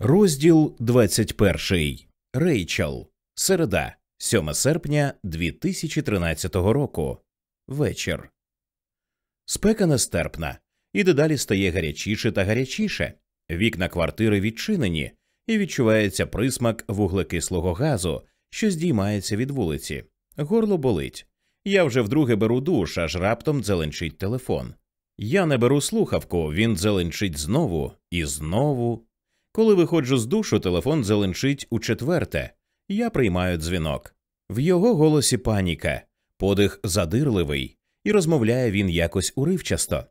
Розділ 21. Рейчел. Середа. 7 серпня 2013 року. Вечір. Спека нестерпна. І дедалі стає гарячіше та гарячіше. Вікна квартири відчинені, і відчувається присмак вуглекислого газу, що здіймається від вулиці. Горло болить. Я вже вдруге беру душ, аж раптом дзеленчить телефон. Я не беру слухавку, він дзеленчить знову і знову. Коли виходжу з душу, телефон зеленчить у четверте. Я приймаю дзвінок. В його голосі паніка, подих задирливий, і розмовляє він якось уривчасто.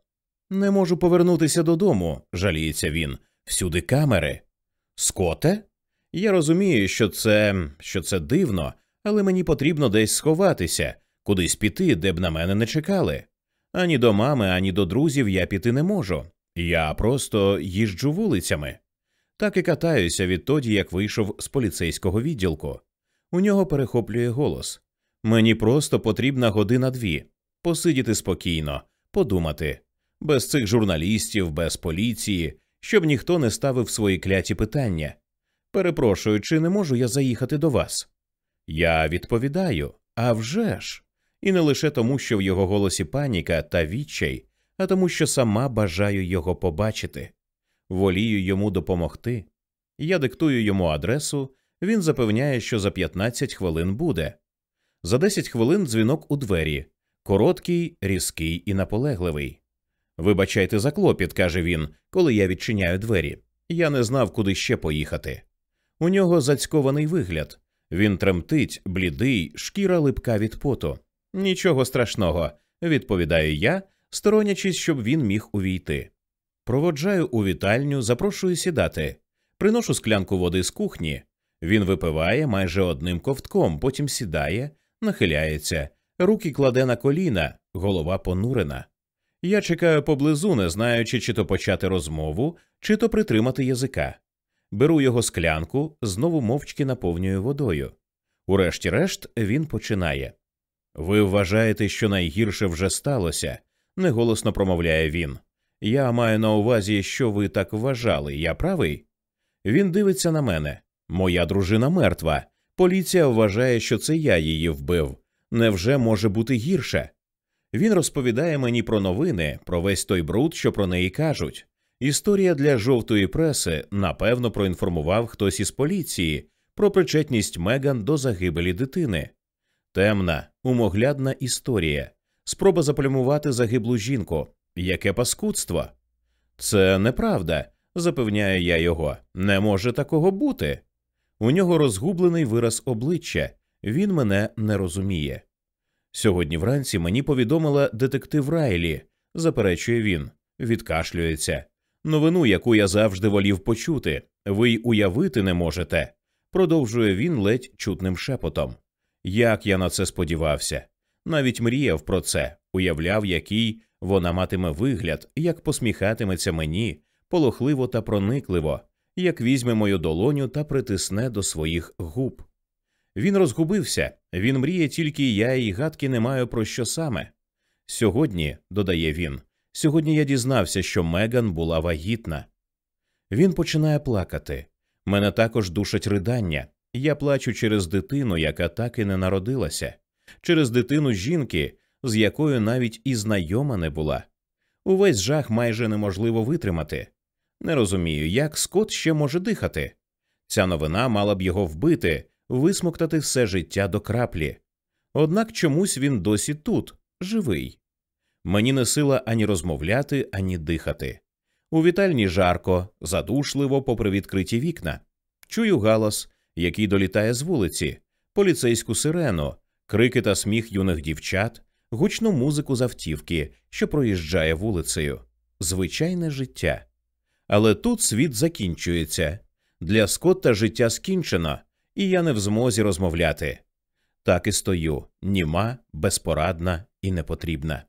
Не можу повернутися додому, жаліється він. Всюди камери. Скоте? Я розумію, що це що це дивно, але мені потрібно десь сховатися, кудись піти, де б на мене не чекали. Ані до мами, ані до друзів я піти не можу. Я просто їжджу вулицями. Так і катаюся відтоді, як вийшов з поліцейського відділку. У нього перехоплює голос. Мені просто потрібна година дві посидіти спокійно, подумати, без цих журналістів, без поліції, щоб ніхто не ставив свої кляті питання. Перепрошую, чи не можу я заїхати до вас? Я відповідаю «А вже ж!» І не лише тому, що в його голосі паніка та відчай, а тому, що сама бажаю його побачити волію йому допомогти. Я диктую йому адресу, він запевняє, що за 15 хвилин буде. За 10 хвилин дзвінок у двері короткий, різкий і наполегливий. Вибачайте за клопіт, каже він, коли я відчиняю двері. Я не знав, куди ще поїхати. У нього зацькований вигляд. Він тремтить, блідий, шкіра липка від поту. Нічого страшного, відповідаю я, сторонячись, щоб він міг увійти. Проводжаю у вітальню, запрошую сідати, приношу склянку води з кухні. Він випиває майже одним ковтком, потім сідає, нахиляється, руки кладе на коліна, голова понурена. Я чекаю поблизу, не знаючи, чи то почати розмову, чи то притримати язика. Беру його склянку, знову мовчки наповнюю водою. Урешті-решт він починає. Ви вважаєте, що найгірше вже сталося, неголосно промовляє він. Я маю на увазі, що ви так вважали, я правий? Він дивиться на мене. Моя дружина мертва. Поліція вважає, що це я її вбив. Невже може бути гірше? Він розповідає мені про новини, про весь той бруд, що про неї кажуть. Історія для жовтої преси напевно проінформував хтось із поліції про причетність Меган до загибелі дитини. Темна, умоглядна історія, спроба заплямувати загиблу жінку. Яке паскудство? Це неправда, запевняю я його. Не може такого бути. У нього розгублений вираз обличчя, він мене не розуміє. Сьогодні вранці мені повідомила детектив Райлі, заперечує він, відкашлюється. Новину, яку я завжди волів почути, ви й уявити не можете, продовжує він ледь чутним шепотом. Як я на це сподівався, навіть мріяв про це, уявляв, який вона матиме вигляд, як посміхатиметься мені, полохливо та проникливо, як візьме мою долоню та притисне до своїх губ. Він розгубився, він мріє тільки я і гадки не маю про що саме. Сьогодні, додає він, сьогодні я дізнався, що Меган була вагітна. Він починає плакати. Мене також душать ридання. Я плачу через дитину, яка так і не народилася, через дитину жінки, з якою навіть і знайома не була. Увесь жах майже неможливо витримати. Не розумію, як Скот ще може дихати. Ця новина мала б його вбити, висмоктати все життя до краплі. Однак чомусь він досі тут, живий. Мені не сила ані розмовляти, ані дихати. У вітальні жарко, задушливо, попри відкриті вікна. Чую галас, який долітає з вулиці, поліцейську сирену, крики та сміх юних дівчат, гучну музику з автівки, що проїжджає вулицею, звичайне життя. Але тут світ закінчується. Для Скотта життя скінчено, і я не в змозі розмовляти. Так і стою, німа, безпорадна і непотрібна.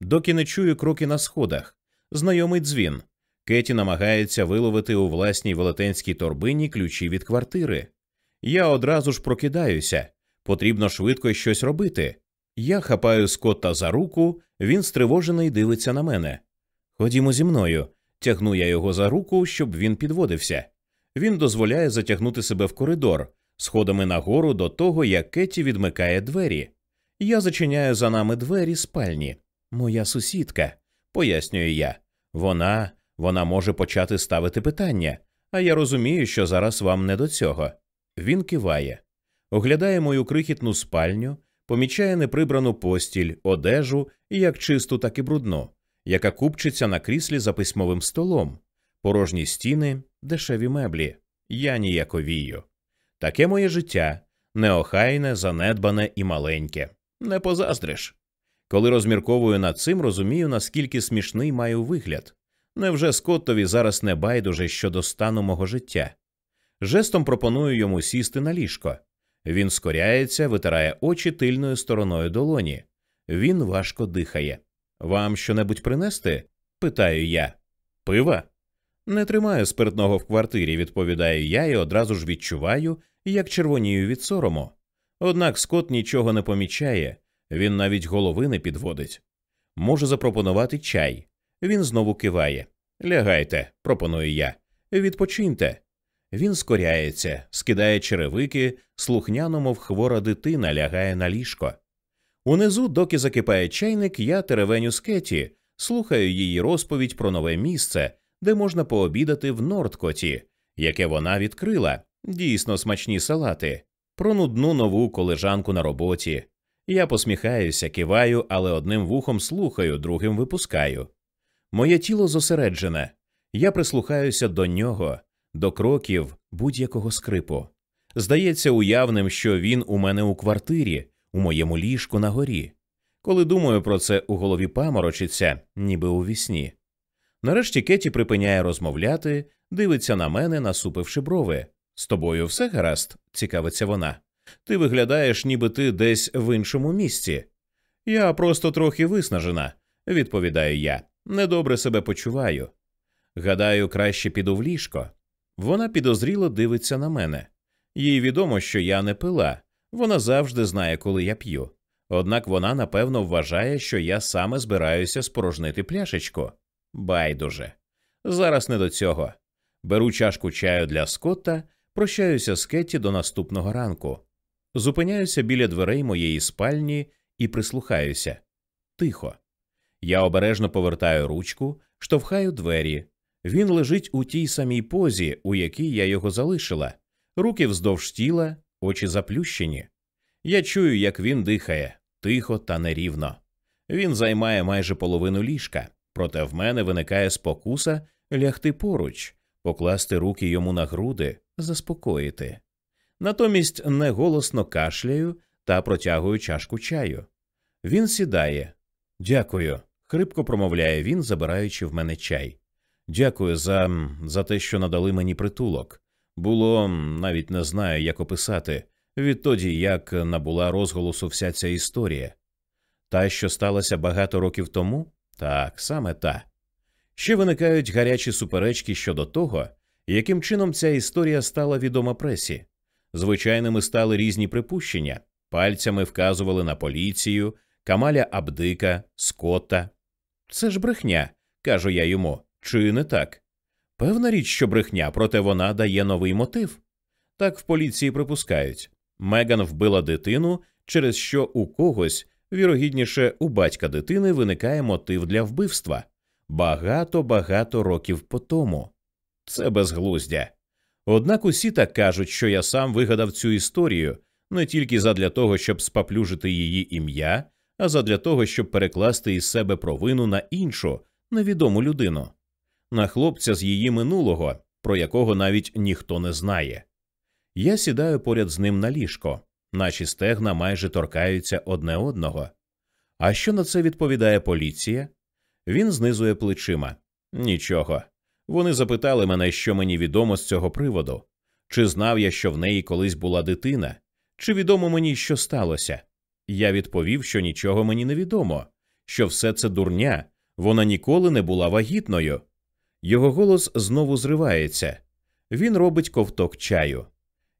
Доки не чую кроки на сходах, знайомий дзвін. Кеті намагається виловити у власній велетенській торбині ключі від квартири. Я одразу ж прокидаюся. Потрібно швидко щось робити. Я хапаю Скотта за руку, він стривожений дивиться на мене. Ходімо зі мною. Тягну я його за руку, щоб він підводився. Він дозволяє затягнути себе в коридор, сходами нагору до того, як Кеті відмикає двері. Я зачиняю за нами двері спальні. Моя сусідка, пояснюю я. Вона вона може почати ставити питання, а я розумію, що зараз вам не до цього. Він киває, оглядає мою крихітну спальню, помічає неприбрану постіль, одежу, як чисту, так і брудну, яка купчиться на кріслі за письмовим столом, порожні стіни, дешеві меблі. Я ніяковію. Таке моє життя неохайне, занедбане і маленьке. Не позаздриш. Коли розмірковую над цим, розумію, наскільки смішний маю вигляд. Невже Скоттові зараз не байдуже щодо стану мого життя? Жестом пропоную йому сісти на ліжко. Він скоряється, витирає очі тильною стороною долоні. Він важко дихає. Вам щонебудь принести? питаю я. Пива? Не тримаю спиртного в квартирі, відповідаю я і одразу ж відчуваю, як червонію від сорому. Однак Скот нічого не помічає, він навіть голови не підводить. Можу запропонувати чай. Він знову киває. Лягайте, пропоную я. Відпочиньте. Він скоряється, скидає черевики, слухняно, мов хвора дитина, лягає на ліжко. Унизу, доки закипає чайник, я теревеню з Кеті, слухаю її розповідь про нове місце, де можна пообідати в Нордкоті, яке вона відкрила, дійсно смачні салати, про нудну нову колежанку на роботі. Я посміхаюся, киваю, але одним вухом слухаю, другим випускаю. Моє тіло зосереджене, я прислухаюся до нього, до кроків будь-якого скрипу. Здається уявним, що він у мене у квартирі, у моєму ліжку на горі. Коли думаю про це, у голові паморочиться, ніби у вісні. Нарешті Кеті припиняє розмовляти, дивиться на мене, насупивши брови. З тобою все гаразд, цікавиться вона. Ти виглядаєш, ніби ти десь в іншому місці. Я просто трохи виснажена, відповідаю я. Недобре себе почуваю. Гадаю, краще піду в ліжко. Вона підозріло дивиться на мене. Їй відомо, що я не пила, вона завжди знає, коли я п'ю. Однак вона напевно вважає, що я саме збираюся спорожнити пляшечку. Байдуже. Зараз не до цього. Беру чашку чаю для Скотта, прощаюся з Кетті до наступного ранку. Зупиняюся біля дверей моєї спальні і прислухаюся. Тихо. Я обережно повертаю ручку, штовхаю двері. Він лежить у тій самій позі, у якій я його залишила, руки вздовж тіла, очі заплющені. Я чую, як він дихає, тихо та нерівно. Він займає майже половину ліжка, проте в мене виникає спокуса лягти поруч, покласти руки йому на груди, заспокоїти. Натомість неголосно кашляю та протягую чашку чаю. Він сідає. Дякую. хрипко промовляє він, забираючи в мене чай. Дякую за за те, що надали мені притулок. Було навіть не знаю, як описати, відтоді як набула розголосу вся ця історія. Та, що сталося багато років тому, так, саме та. Ще виникають гарячі суперечки щодо того, яким чином ця історія стала відома пресі. Звичайними стали різні припущення, пальцями вказували на поліцію, Камаля Абдика, Скотта. Це ж брехня, кажу я йому, чи не так? Певна річ, що брехня, проте вона дає новий мотив. Так в поліції припускають. Меган вбила дитину, через що у когось, вірогідніше, у батька дитини виникає мотив для вбивства багато багато років по тому. Це безглуздя. Однак усі так кажуть, що я сам вигадав цю історію не тільки задля того, щоб спаплюжити її ім'я, а задля того, щоб перекласти із себе провину на іншу невідому людину, на хлопця з її минулого, про якого навіть ніхто не знає. Я сідаю поряд з ним на ліжко, наші стегна майже торкаються одне одного. А що на це відповідає поліція? Він знизує плечима. Нічого. Вони запитали мене, що мені відомо з цього приводу, чи знав я, що в неї колись була дитина, чи відомо мені, що сталося. Я відповів, що нічого мені не відомо, що все це дурня, вона ніколи не була вагітною. Його голос знову зривається. Він робить ковток чаю.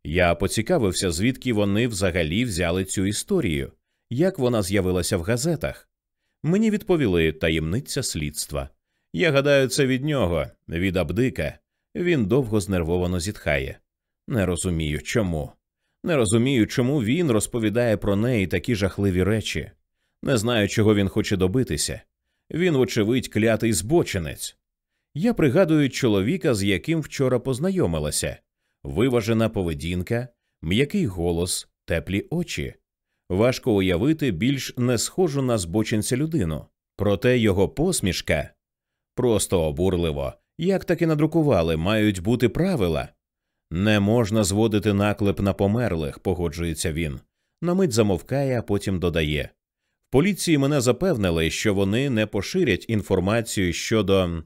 Я поцікавився, звідки вони взагалі взяли цю історію, як вона з'явилася в газетах. Мені відповіли таємниця слідства. Я гадаю, це від нього, від Абдика. Він довго знервовано зітхає. Не розумію, чому. Не розумію, чому він розповідає про неї такі жахливі речі. Не знаю, чого він хоче добитися. Він, вочевидь, клятий збочинець. Я пригадую чоловіка, з яким вчора познайомилася виважена поведінка, м'який голос, теплі очі. Важко уявити більш не схожу на збочинця людину, проте його посмішка просто обурливо, як таки надрукували, мають бути правила. Не можна зводити наклеп на померлих, погоджується він. На мить замовкає, а потім додає. В поліції мене запевнили, що вони не поширять інформацію щодо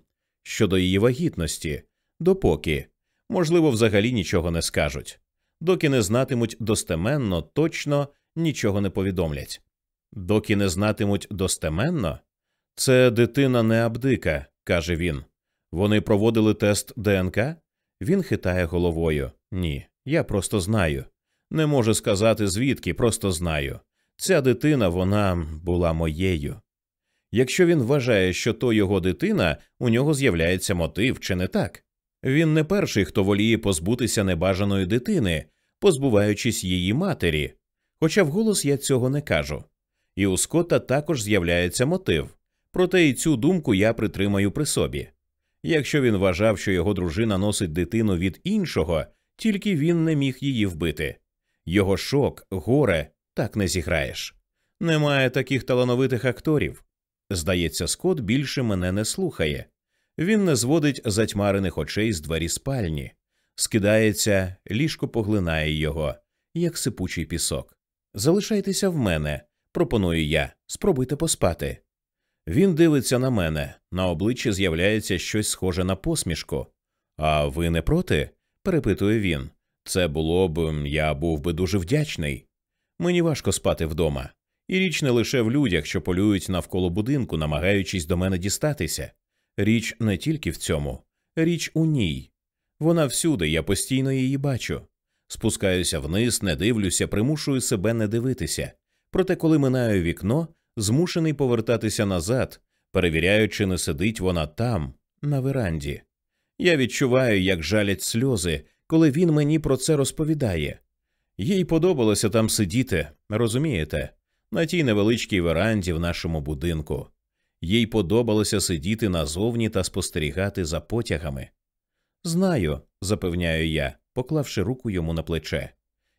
щодо її вагітності, допоки, можливо, взагалі нічого не скажуть, доки не знатимуть достеменно, точно нічого не повідомлять. Доки не знатимуть достеменно, це дитина не абдика, каже він. Вони проводили тест ДНК? Він хитає головою. Ні, я просто знаю. Не можу сказати звідки, просто знаю. Ця дитина, вона була моєю. Якщо він вважає, що то його дитина, у нього з'являється мотив, чи не так? Він не перший, хто воліє позбутися небажаної дитини, позбуваючись її матері. Хоча вголос я цього не кажу. І у Скотта також з'являється мотив, проте і цю думку я притримаю при собі. Якщо він вважав, що його дружина носить дитину від іншого, тільки він не міг її вбити. Його шок, горе так не зіграєш. Немає таких талановитих акторів. Здається, Скот більше мене не слухає. Він не зводить затьмарених очей з двері спальні, скидається, ліжко поглинає його, як сипучий пісок. Залишайтеся в мене, пропоную я, спробуйте поспати. Він дивиться на мене, на обличчі з'являється щось схоже на посмішку. А ви не проти? перепитує він. Це було б, я був би дуже вдячний. Мені важко спати вдома. І річ не лише в людях, що полюють навколо будинку, намагаючись до мене дістатися. Річ не тільки в цьому, річ у ній. Вона всюди, я постійно її бачу. Спускаюся вниз, не дивлюся, примушую себе не дивитися. Проте, коли минаю вікно, змушений повертатися назад, перевіряю, чи не сидить вона там, на веранді. Я відчуваю, як жалять сльози, коли він мені про це розповідає. Їй подобалося там сидіти, розумієте, на тій невеличкій веранді в нашому будинку. Їй подобалося сидіти назовні та спостерігати за потягами. Знаю, запевняю я, поклавши руку йому на плече.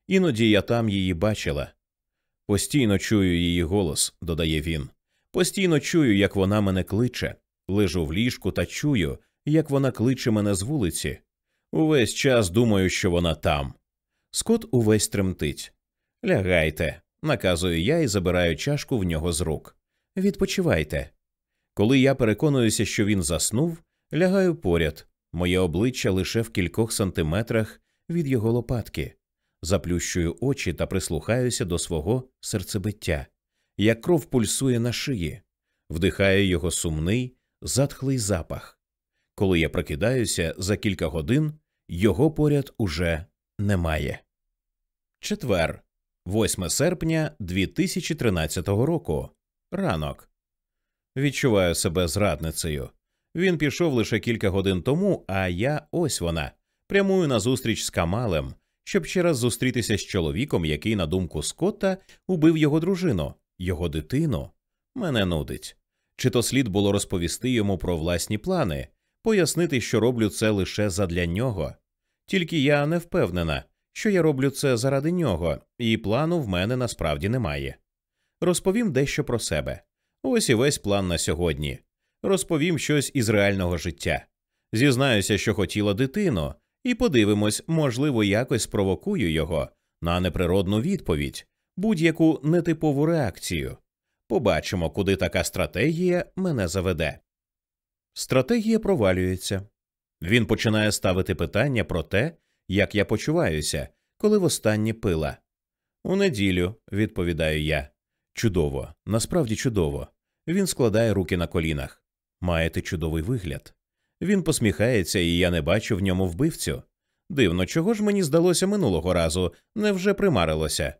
Іноді я там її бачила. Постійно чую її голос, додає він. Постійно чую, як вона мене кличе, лежу в ліжку та чую, як вона кличе мене з вулиці. Увесь час думаю, що вона там. Скот увесь тремтить. Лягайте, наказую я і забираю чашку в нього з рук. Відпочивайте. Коли я переконуюся, що він заснув, лягаю поряд, моє обличчя лише в кількох сантиметрах від його лопатки, заплющую очі та прислухаюся до свого серцебиття, як кров пульсує на шиї, вдихаю його сумний, затхлий запах. Коли я прокидаюся за кілька годин, його поряд уже немає. Четвер, 8 серпня 2013 року. Ранок. Відчуваю себе зрадницею. Він пішов лише кілька годин тому, а я ось вона. Прямую на зустріч з Камалем, щоб ще раз зустрітися з чоловіком, який, на думку Скотта, убив його дружину, його дитину. Мене нудить. Чи то слід було розповісти йому про власні плани, пояснити, що роблю це лише задля нього. Тільки я не впевнена, що я роблю це заради нього, і плану в мене насправді немає. Розповім дещо про себе. Ось і весь план на сьогодні. Розповім щось із реального життя. Зізнаюся, що хотіла дитину, і подивимось, можливо, якось спровокую його на неприродну відповідь, будь-яку нетипову реакцію. Побачимо, куди така стратегія мене заведе. Стратегія провалюється. Він починає ставити питання про те, як я почуваюся, коли востаннє пила. У неділю, відповідаю я. Чудово, насправді чудово. Він складає руки на колінах. Маєте чудовий вигляд. Він посміхається, і я не бачу в ньому вбивцю. Дивно, чого ж мені здалося минулого разу, невже примарилося?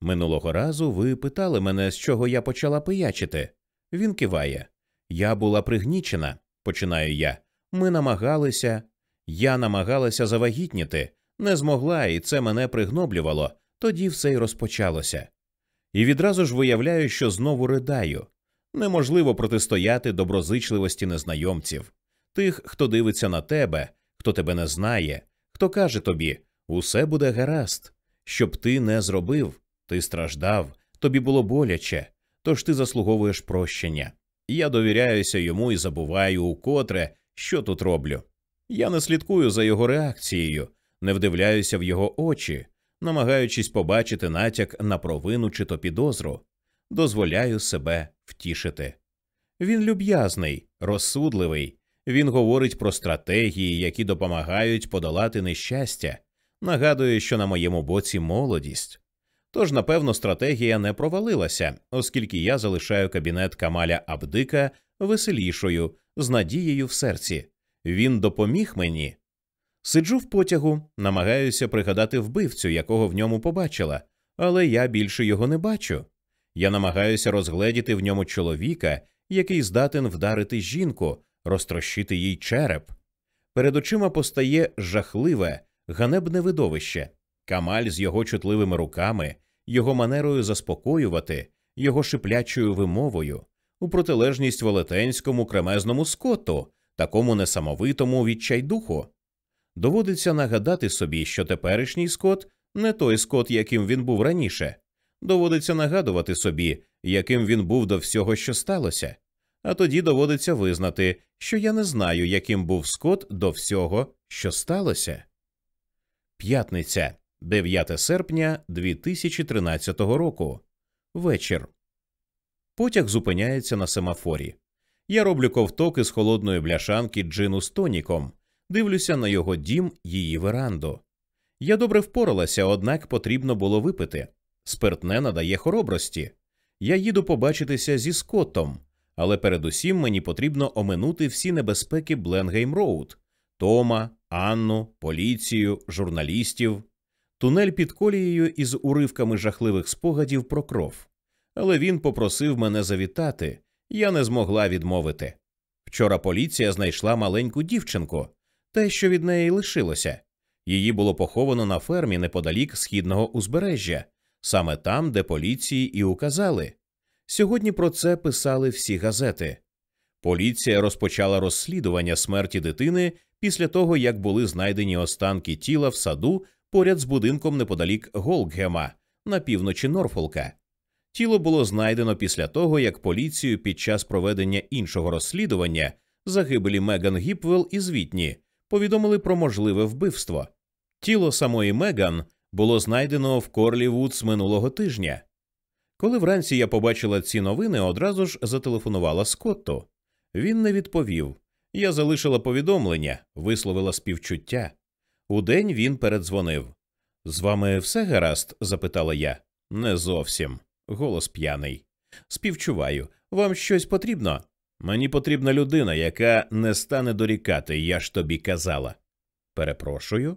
Минулого разу ви питали мене, з чого я почала пиячити. Він киває. Я була пригнічена, починаю я. Ми намагалися. Я намагалася завагітніти, не змогла, і це мене пригноблювало, тоді все й розпочалося. І відразу ж виявляю, що знову ридаю. Неможливо протистояти доброзичливості незнайомців, тих, хто дивиться на тебе, хто тебе не знає, хто каже тобі усе буде гаразд, щоб ти не зробив, ти страждав, тобі було боляче, тож ти заслуговуєш прощення. Я довіряюся йому і забуваю укотре, що тут роблю. Я не слідкую за його реакцією, не вдивляюся в його очі, намагаючись побачити натяк на провину чи то підозру, дозволяю себе втішити. Він люб'язний, розсудливий, він говорить про стратегії, які допомагають подолати нещастя, нагадує, що на моєму боці молодість. Тож, напевно, стратегія не провалилася, оскільки я залишаю кабінет Камаля Абдика веселішою, з надією в серці. Він допоміг мені. Сиджу в потягу, намагаюся пригадати вбивцю, якого в ньому побачила, але я більше його не бачу. Я намагаюся розгледіти в ньому чоловіка, який здатен вдарити жінку, розтрощити їй череп. Перед очима постає жахливе, ганебне видовище. Камаль з його чутливими руками, його манерою заспокоювати, його шиплячою вимовою, у протилежність велетенському кремезному скоту, такому несамовитому відчайдуху. Доводиться нагадати собі, що теперішній скот не той скот, яким він був раніше. Доводиться нагадувати собі, яким він був до всього, що сталося. А тоді доводиться визнати, що я не знаю, яким був скот до всього, що сталося. П'ятниця, 9 серпня 2013 року. Вечір. Потяг зупиняється на семафорі. Я роблю ковток із холодної бляшанки джину з тоніком, дивлюся на його дім, її веранду. Я добре впоралася, однак потрібно було випити. Спиртне надає хоробрості. Я їду побачитися зі Скоттом, але передусім мені потрібно оминути всі небезпеки Бленгейм Роуд, Тома, Анну, поліцію, журналістів, тунель під колією із уривками жахливих спогадів про кров. Але він попросив мене завітати, я не змогла відмовити. Вчора поліція знайшла маленьку дівчинку, те, що від неї лишилося. Її було поховано на фермі неподалік східного узбережжя, саме там, де поліції і указали. Сьогодні про це писали всі газети. Поліція розпочала розслідування смерті дитини після того, як були знайдені останки тіла в саду поряд з будинком неподалік Голкгема на півночі Норфолка. Тіло було знайдено після того, як поліцію під час проведення іншого розслідування загибелі Меган Гіпвелл і звітні повідомили про можливе вбивство. Тіло самої Меган було знайдено в Корлі Вудс минулого тижня. Коли вранці я побачила ці новини, одразу ж зателефонувала Скотту. Він не відповів. Я залишила повідомлення, висловила співчуття. Удень він передзвонив. З вами все гаразд? запитала я. Не зовсім. Голос п'яний. Співчуваю. Вам щось потрібно? Мені потрібна людина, яка не стане дорікати, я ж тобі казала. Перепрошую.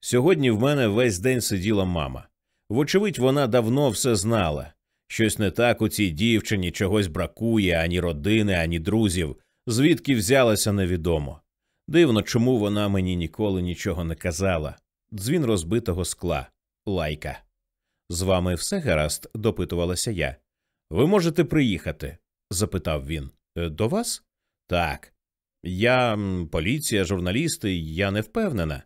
Сьогодні в мене весь день сиділа мама. Вочевидь, вона давно все знала. Щось не так у цій дівчині чогось бракує ані родини, ані друзів, звідки взялася невідомо. Дивно, чому вона мені ніколи нічого не казала. Дзвін розбитого скла, лайка. З вами все гаразд? допитувалася я. Ви можете приїхати? запитав він. «Е, до вас? Так. Я поліція, журналісти, я не впевнена.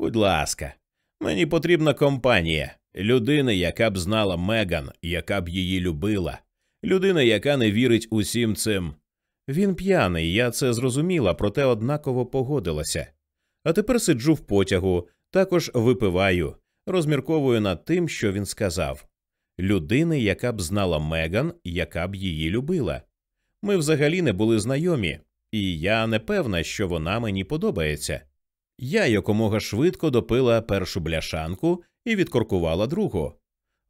Будь ласка, мені потрібна компанія, людина, яка б знала Меган, яка б її любила, людина, яка не вірить усім цим. Він п'яний, я це зрозуміла, проте однаково погодилася. А тепер сиджу в потягу, також випиваю, розмірковую над тим, що він сказав людини, яка б знала Меган, яка б її любила. Ми взагалі не були знайомі, і я не певна, що вона мені подобається. Я якомога швидко допила першу бляшанку і відкоркувала другу.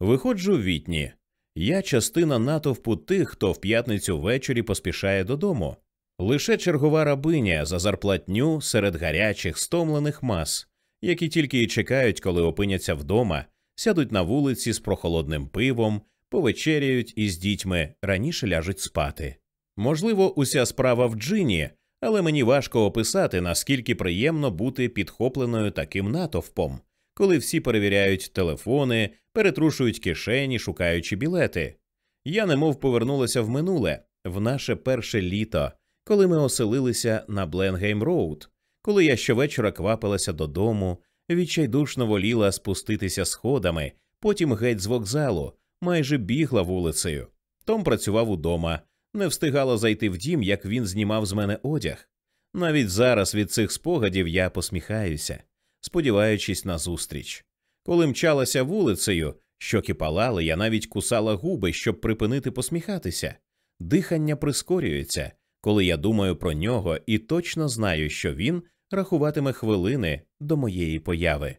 Виходжу в вітні. Я частина натовпу тих, хто в п'ятницю ввечері поспішає додому. Лише чергова рабиня за зарплатню серед гарячих, стомлених мас, які тільки й чекають, коли опиняться вдома, сядуть на вулиці з прохолодним пивом, повечеряють із дітьми, раніше ляжуть спати. Можливо, уся справа в джині, але мені важко описати, наскільки приємно бути підхопленою таким натовпом, коли всі перевіряють телефони, перетрушують кишені, шукаючи білети. Я немов повернулася в минуле, в наше перше літо, коли ми оселилися на Бленгейм Роуд, коли я щовечора квапилася додому, відчайдушно воліла спуститися сходами, потім геть з вокзалу, майже бігла вулицею. Том працював удома, не встигала зайти в дім, як він знімав з мене одяг. Навіть зараз від цих спогадів я посміхаюся, сподіваючись на зустріч. Коли мчалася вулицею, щоки палали, я навіть кусала губи, щоб припинити посміхатися. Дихання прискорюється, коли я думаю про нього і точно знаю, що він рахуватиме хвилини до моєї появи.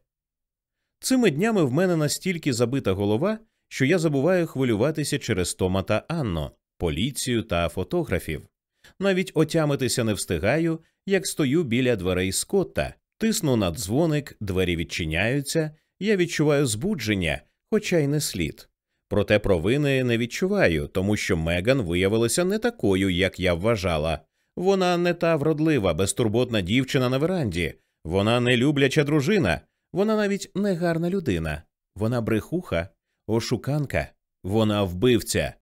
Цими днями в мене настільки забита голова, що я забуваю хвилюватися через Тома та Анно, поліцію та фотографів. Навіть отямитися не встигаю, як стою біля дверей Скотта, тисну на дзвоник, двері відчиняються, я відчуваю збудження, хоча й не слід. Проте провини не відчуваю, тому що Меган виявилася не такою, як я вважала. Вона не та вродлива, безтурботна дівчина на веранді, вона не любляча дружина, вона навіть не гарна людина, вона брехуха, ошуканка, вона вбивця.